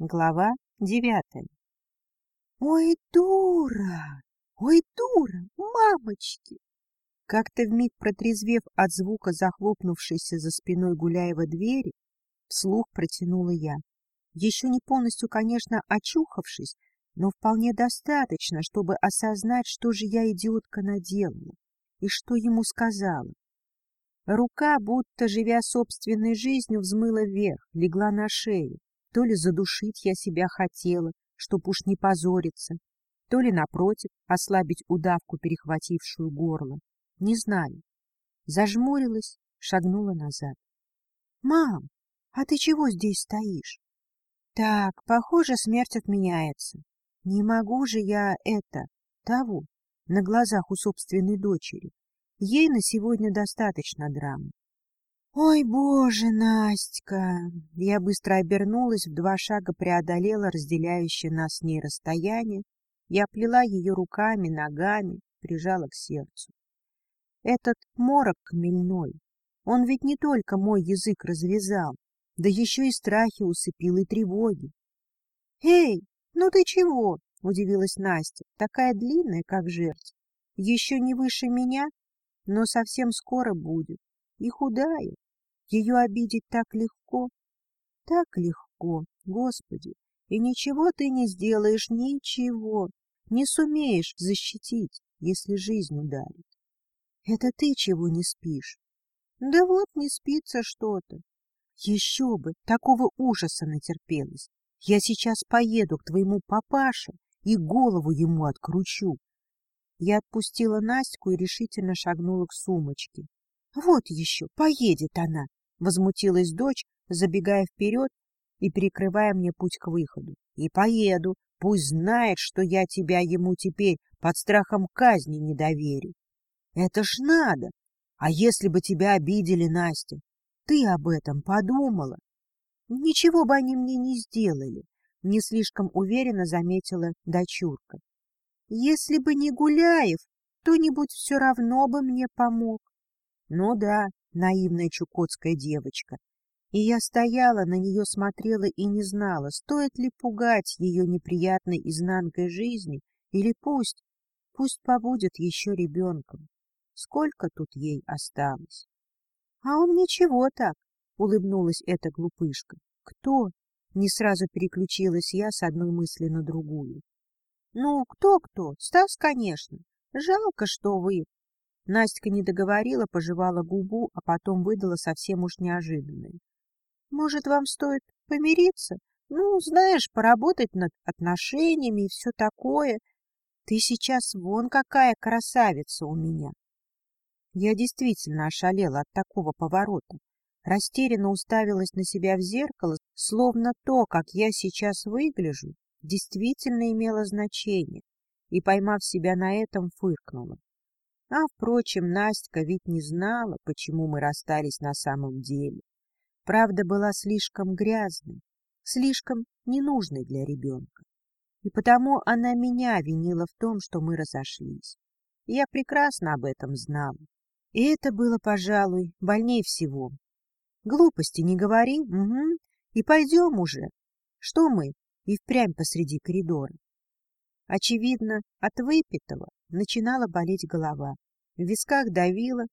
Глава девятая. «Ой, дура! Ой, дура! Мамочки!» Как-то вмиг протрезвев от звука захлопнувшейся за спиной Гуляева двери, вслух протянула я. Еще не полностью, конечно, очухавшись, но вполне достаточно, чтобы осознать, что же я, идиотка, наделала и что ему сказала. Рука, будто живя собственной жизнью, взмыла вверх, легла на шею. То ли задушить я себя хотела, чтоб уж не позориться, то ли, напротив, ослабить удавку, перехватившую горло. Не знаю. Зажмурилась, шагнула назад. — Мам, а ты чего здесь стоишь? — Так, похоже, смерть отменяется. Не могу же я это, того, на глазах у собственной дочери. Ей на сегодня достаточно драмы. «Ой, боже, Настя!» Я быстро обернулась, в два шага преодолела разделяющее нас с ней расстояние. Я плела ее руками, ногами, прижала к сердцу. Этот морок хмельной, он ведь не только мой язык развязал, да еще и страхи усыпил и тревоги. «Эй, ну ты чего?» — удивилась Настя, такая длинная, как жерть. Еще не выше меня, но совсем скоро будет. И худая, ее обидеть так легко, так легко, Господи, и ничего ты не сделаешь, ничего, не сумеешь защитить, если жизнь ударит. Это ты чего не спишь? Да вот не спится что-то. Еще бы, такого ужаса натерпелась. Я сейчас поеду к твоему папаше и голову ему откручу. Я отпустила Настю и решительно шагнула к сумочке. Вот еще, поедет она, — возмутилась дочь, забегая вперед и перекрывая мне путь к выходу. — И поеду, пусть знает, что я тебя ему теперь под страхом казни не доверю. Это ж надо! А если бы тебя обидели, Настя? Ты об этом подумала? Ничего бы они мне не сделали, — не слишком уверенно заметила дочурка. Если бы не Гуляев, кто-нибудь все равно бы мне помог. Ну да, наивная чукотская девочка. И я стояла, на нее смотрела и не знала, стоит ли пугать ее неприятной изнанкой жизни, или пусть, пусть побудет еще ребенком. Сколько тут ей осталось? — А он ничего так, — улыбнулась эта глупышка. — Кто? — не сразу переключилась я с одной мысли на другую. — Ну, кто-кто? Стас, конечно. Жалко, что вы... Настя не договорила, пожевала губу, а потом выдала совсем уж неожиданное. — Может, вам стоит помириться? Ну, знаешь, поработать над отношениями и все такое. Ты сейчас вон какая красавица у меня. Я действительно ошалела от такого поворота. Растерянно уставилась на себя в зеркало, словно то, как я сейчас выгляжу, действительно имело значение, и, поймав себя на этом, фыркнула. А, впрочем, Настя ведь не знала, почему мы расстались на самом деле. Правда была слишком грязной, слишком ненужной для ребенка. И потому она меня винила в том, что мы разошлись. Я прекрасно об этом знала. И это было, пожалуй, больнее всего. Глупости не говори, угу, и пойдем уже. Что мы? И впрямь посреди коридора. Очевидно, от выпитого начинала болеть голова, в висках давила,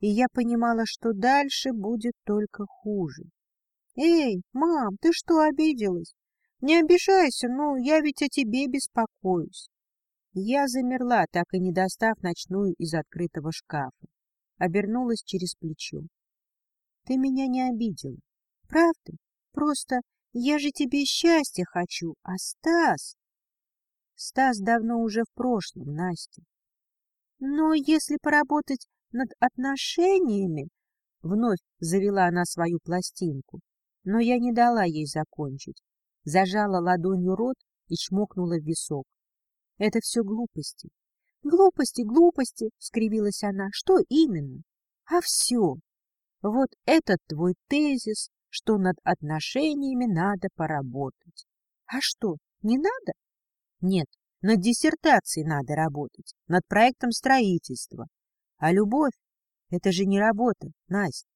и я понимала, что дальше будет только хуже. — Эй, мам, ты что, обиделась? Не обижайся, ну, я ведь о тебе беспокоюсь. Я замерла, так и не достав ночную из открытого шкафа. Обернулась через плечо. — Ты меня не обидела. Правда? Просто я же тебе счастья хочу, а Стас... Стас давно уже в прошлом, Настя. Но если поработать над отношениями, вновь завела она свою пластинку, но я не дала ей закончить. Зажала ладонью рот и чмокнула в висок. Это все глупости. Глупости, глупости, скривилась она. Что именно? А все. Вот этот твой тезис, что над отношениями надо поработать. А что, не надо? Нет, над диссертацией надо работать, над проектом строительства. А любовь — это же не работа, Настя.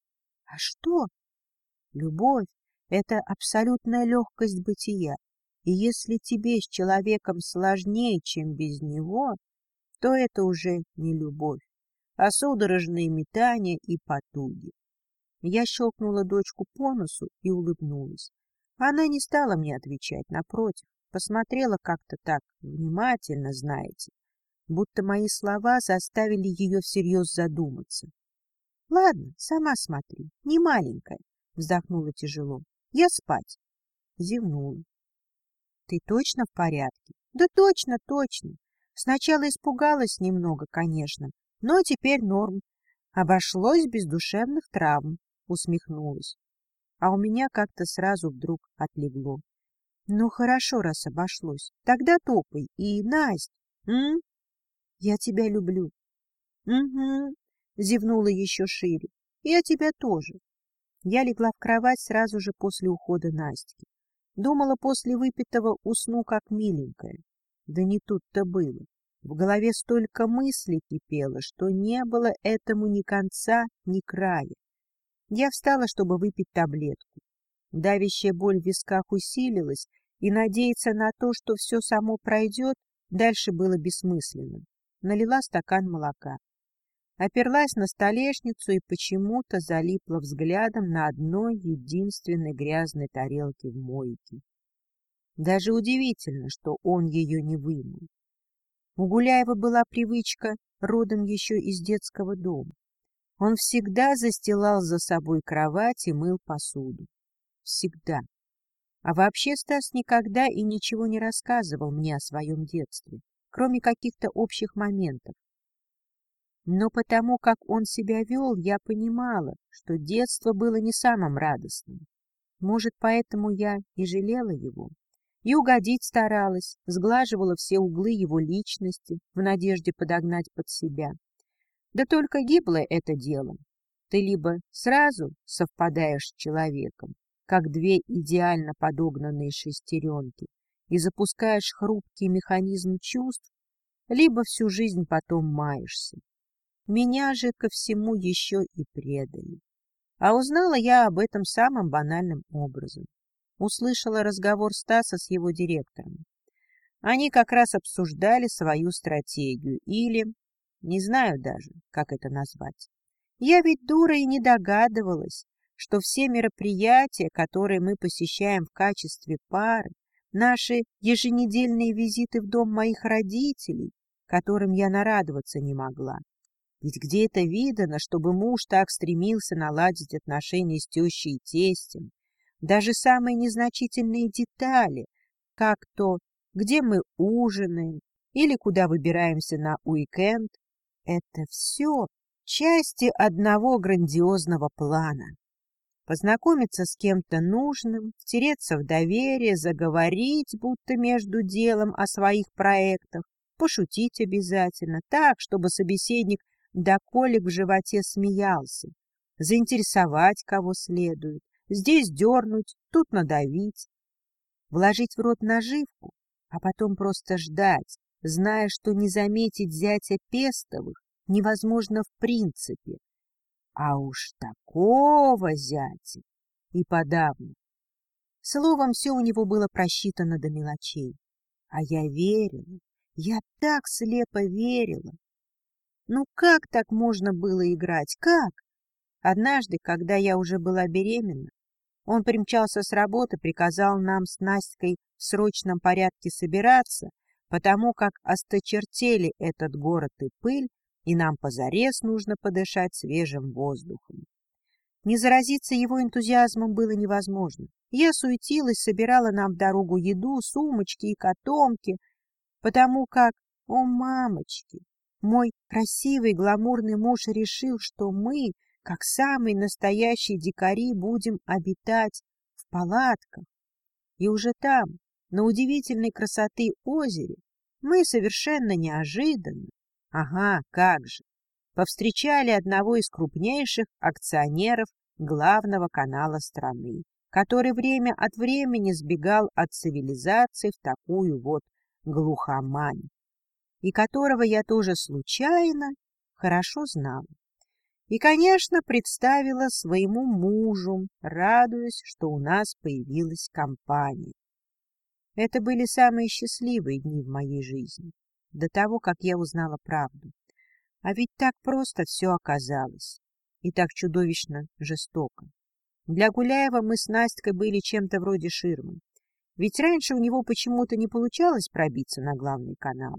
А что? Любовь — это абсолютная легкость бытия, И если тебе с человеком сложнее, чем без него, то это уже не любовь, а судорожные метания и потуги. Я щелкнула дочку по носу и улыбнулась. Она не стала мне отвечать, напротив, посмотрела как-то так внимательно, знаете, будто мои слова заставили ее всерьез задуматься. — Ладно, сама смотри, не маленькая, — вздохнула тяжело. — Я спать. Зевнула. — Ты точно в порядке? — Да точно, точно. Сначала испугалась немного, конечно, но теперь норм. Обошлось без душевных травм, усмехнулась. А у меня как-то сразу вдруг отлегло. Ну, хорошо, раз обошлось. Тогда топай. И, Настя, м? Я тебя люблю. Угу, зевнула еще шире. Я тебя тоже. Я легла в кровать сразу же после ухода Настики. Думала, после выпитого усну как миленькая. Да не тут-то было. В голове столько мыслей кипело, что не было этому ни конца, ни края. Я встала, чтобы выпить таблетку. Давящая боль в висках усилилась, и надеяться на то, что все само пройдет, дальше было бессмысленно. Налила стакан молока. Оперлась на столешницу и почему-то залипла взглядом на одной единственной грязной тарелке в мойке. Даже удивительно, что он ее не вымыл. У Гуляева была привычка родом еще из детского дома. Он всегда застилал за собой кровать и мыл посуду. Всегда. А вообще Стас никогда и ничего не рассказывал мне о своем детстве, кроме каких-то общих моментов. Но потому, как он себя вел, я понимала, что детство было не самым радостным. Может, поэтому я и жалела его. И угодить старалась, сглаживала все углы его личности в надежде подогнать под себя. Да только гиблое это дело. Ты либо сразу совпадаешь с человеком, как две идеально подогнанные шестеренки, и запускаешь хрупкий механизм чувств, либо всю жизнь потом маешься. Меня же ко всему еще и предали. А узнала я об этом самым банальным образом. Услышала разговор Стаса с его директором. Они как раз обсуждали свою стратегию или... Не знаю даже, как это назвать. Я ведь дура и не догадывалась, что все мероприятия, которые мы посещаем в качестве пары, наши еженедельные визиты в дом моих родителей, которым я нарадоваться не могла. Ведь где это видано, чтобы муж так стремился наладить отношения с тещей и тестем? Даже самые незначительные детали, как то, где мы ужинаем или куда выбираемся на уикенд, это все части одного грандиозного плана познакомиться с кем-то нужным, втереться в доверие, заговорить, будто между делом о своих проектах, пошутить обязательно, так, чтобы собеседник до колик в животе смеялся, заинтересовать кого следует, здесь дернуть, тут надавить, вложить в рот наживку, а потом просто ждать, зная, что не заметить зятя Пестовых невозможно в принципе, а уж такого зятя и подавно. Словом, все у него было просчитано до мелочей. А я верила, я так слепо верила. Ну как так можно было играть, как? Однажды, когда я уже была беременна, он примчался с работы, приказал нам с Настей в срочном порядке собираться, потому как осточертели этот город и пыль, и нам позарез нужно подышать свежим воздухом. Не заразиться его энтузиазмом было невозможно. Я суетилась, собирала нам в дорогу еду, сумочки и котомки, потому как, о, мамочки, мой красивый гламурный муж решил, что мы, как самые настоящие дикари, будем обитать в палатках. И уже там, на удивительной красоты озере, мы совершенно неожиданно Ага, как же. Повстречали одного из крупнейших акционеров главного канала страны, который время от времени сбегал от цивилизации в такую вот глухомань, и которого я тоже случайно хорошо знала. И, конечно, представила своему мужу, радуясь, что у нас появилась компания. Это были самые счастливые дни в моей жизни, до того, как я узнала правду. А ведь так просто все оказалось, и так чудовищно жестоко. Для Гуляева мы с Настькой были чем-то вроде ширмы. Ведь раньше у него почему-то не получалось пробиться на главный канал,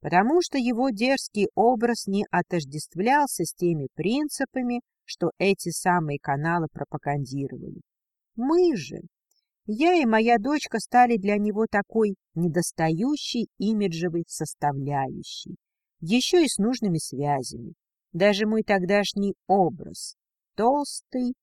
потому что его дерзкий образ не отождествлялся с теми принципами, что эти самые каналы пропагандировали. Мы же, я и моя дочка стали для него такой недостающей имиджевой составляющей, еще и с нужными связями. Даже мой тогдашний образ, толстый,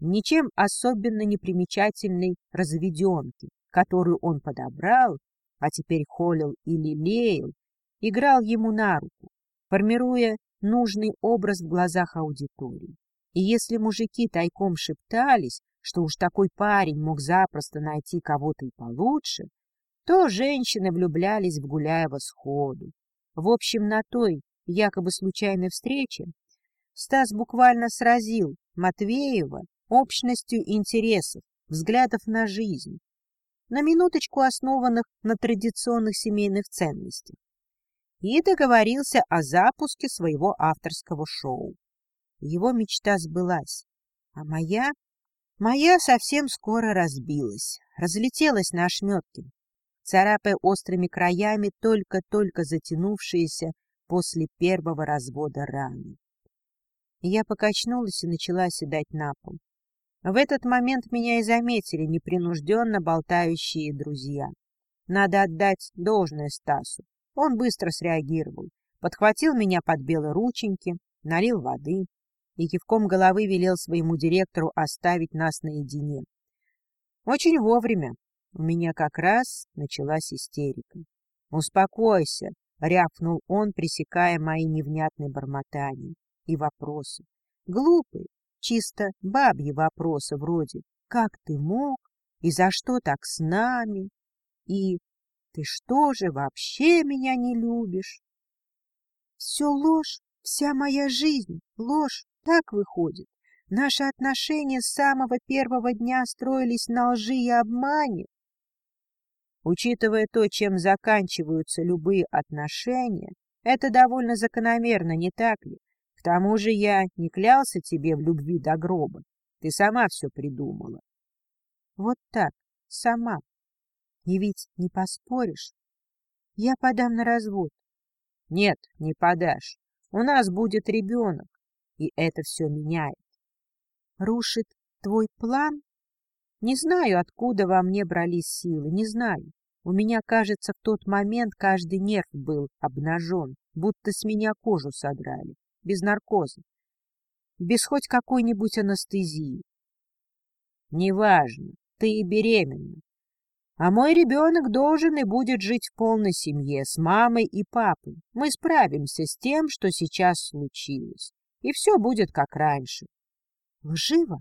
ничем особенно непримечательной разведенки, которую он подобрал, а теперь холил и лелеял, играл ему на руку, формируя нужный образ в глазах аудитории. И если мужики тайком шептались, что уж такой парень мог запросто найти кого-то и получше, то женщины влюблялись в Гуляева сходу. В общем, на той якобы случайной встрече Стас буквально сразил Матвеева общностью интересов, взглядов на жизнь, на минуточку основанных на традиционных семейных ценностях, и договорился о запуске своего авторского шоу. Его мечта сбылась, а моя... Моя совсем скоро разбилась, разлетелась на ошметки, царапая острыми краями только-только затянувшиеся после первого развода раны. Я покачнулась и начала седать на пол. В этот момент меня и заметили непринужденно болтающие друзья. Надо отдать должное Стасу. Он быстро среагировал, подхватил меня под белые рученьки, налил воды и кивком головы велел своему директору оставить нас наедине. Очень вовремя. У меня как раз началась истерика. «Успокойся», — рявкнул он, пресекая мои невнятные бормотания и вопросы. Глупые, чисто бабьи вопросы вроде «Как ты мог?» и «За что так с нами?» и «Ты что же, вообще меня не любишь?» «Все ложь, вся моя жизнь, ложь, так выходит. Наши отношения с самого первого дня строились на лжи и обмане». Учитывая то, чем заканчиваются любые отношения, это довольно закономерно, не так ли? К тому же я не клялся тебе в любви до гроба. Ты сама все придумала. Вот так, сама. И ведь не поспоришь. Я подам на развод. Нет, не подашь. У нас будет ребенок, и это все меняет. Рушит твой план? Не знаю, откуда во мне брались силы, не знаю. У меня, кажется, в тот момент каждый нерв был обнажен, будто с меня кожу содрали без наркоза, без хоть какой-нибудь анестезии. Неважно, ты и беременна. А мой ребенок должен и будет жить в полной семье с мамой и папой. Мы справимся с тем, что сейчас случилось, и все будет как раньше. Лживо?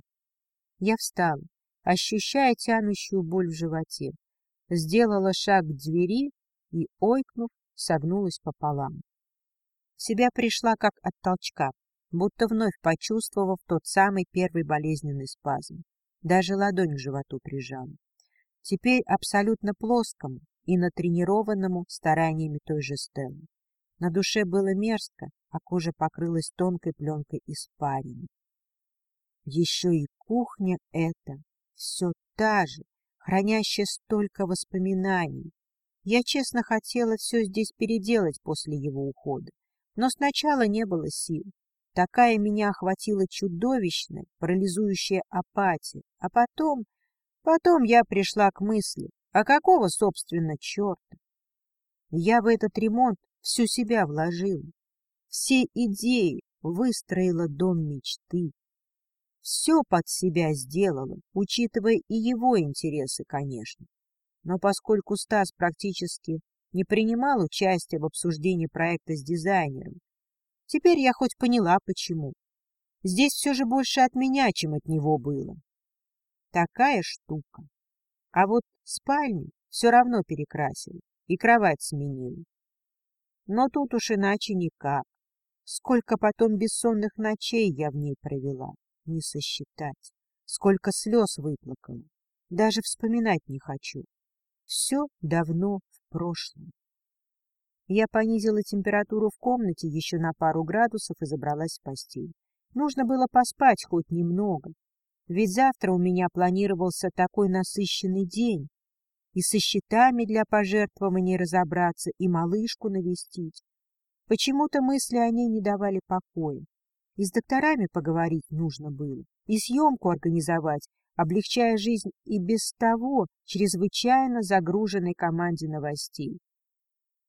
Я встала, ощущая тянущую боль в животе, сделала шаг к двери и, ойкнув, согнулась пополам себя пришла как от толчка, будто вновь почувствовав тот самый первый болезненный спазм. Даже ладонь к животу прижала. Теперь абсолютно плоскому и натренированному стараниями той же Стеллы. На душе было мерзко, а кожа покрылась тонкой пленкой испарины. Еще и кухня эта, все та же, хранящая столько воспоминаний. Я честно хотела все здесь переделать после его ухода. Но сначала не было сил. Такая меня охватила чудовищная, парализующая апатия. А потом... Потом я пришла к мысли, а какого, собственно, черта? Я в этот ремонт всю себя вложила. Все идеи выстроила дом мечты. Все под себя сделала, учитывая и его интересы, конечно. Но поскольку Стас практически не принимал участия в обсуждении проекта с дизайнером. Теперь я хоть поняла, почему. Здесь все же больше от меня, чем от него было. Такая штука. А вот спальню все равно перекрасил и кровать сменил. Но тут уж иначе никак. Сколько потом бессонных ночей я в ней провела, не сосчитать. Сколько слез выплакала. Даже вспоминать не хочу. Все давно в прошлом. Я понизила температуру в комнате еще на пару градусов и забралась в постель. Нужно было поспать хоть немного, ведь завтра у меня планировался такой насыщенный день. И со счетами для пожертвований разобраться, и малышку навестить. Почему-то мысли о ней не давали покоя. И с докторами поговорить нужно было, и съемку организовать, облегчая жизнь и без того чрезвычайно загруженной команде новостей.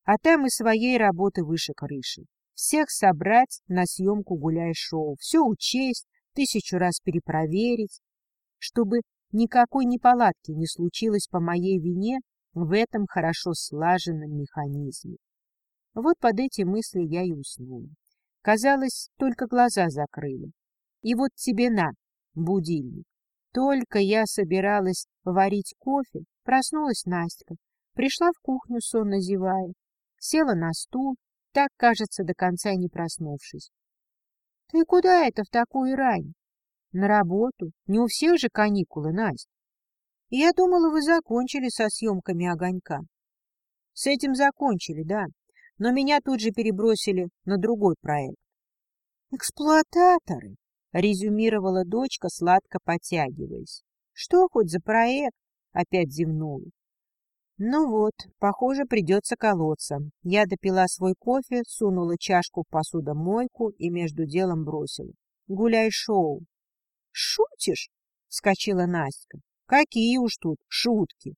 А там и своей работы выше крыши. Всех собрать на съемку гуляй-шоу, все учесть, тысячу раз перепроверить, чтобы никакой неполадки не случилось по моей вине в этом хорошо слаженном механизме. Вот под эти мысли я и уснула. Казалось, только глаза закрыла. И вот тебе на, будильник. Только я собиралась варить кофе, проснулась Настя, пришла в кухню, сонно зевая, села на стул, так, кажется, до конца не проснувшись. — Ты куда это в такую рань? — На работу. Не у всех же каникулы, Настя. — Я думала, вы закончили со съемками «Огонька». — С этим закончили, да. Но меня тут же перебросили на другой проект. — Эксплуататоры, — резюмировала дочка, сладко потягиваясь. — Что хоть за проект? — опять зевнула. Ну вот, похоже, придется колоться. Я допила свой кофе, сунула чашку в посудомойку и между делом бросила. Гуляй шоу. Шутишь? Вскочила Настя. Какие уж тут шутки.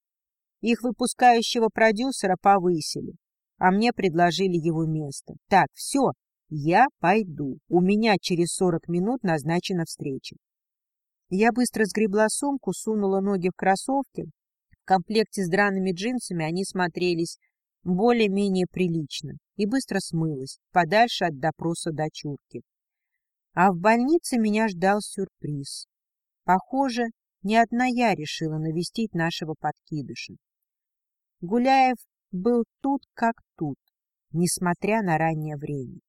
Их выпускающего продюсера повысили, а мне предложили его место. Так, все, я пойду. У меня через сорок минут назначена встреча. Я быстро сгребла сумку, сунула ноги в кроссовки, в комплекте с драными джинсами они смотрелись более-менее прилично и быстро смылась, подальше от допроса дочурки. А в больнице меня ждал сюрприз. Похоже, не одна я решила навестить нашего подкидыша. Гуляев был тут как тут, несмотря на раннее время.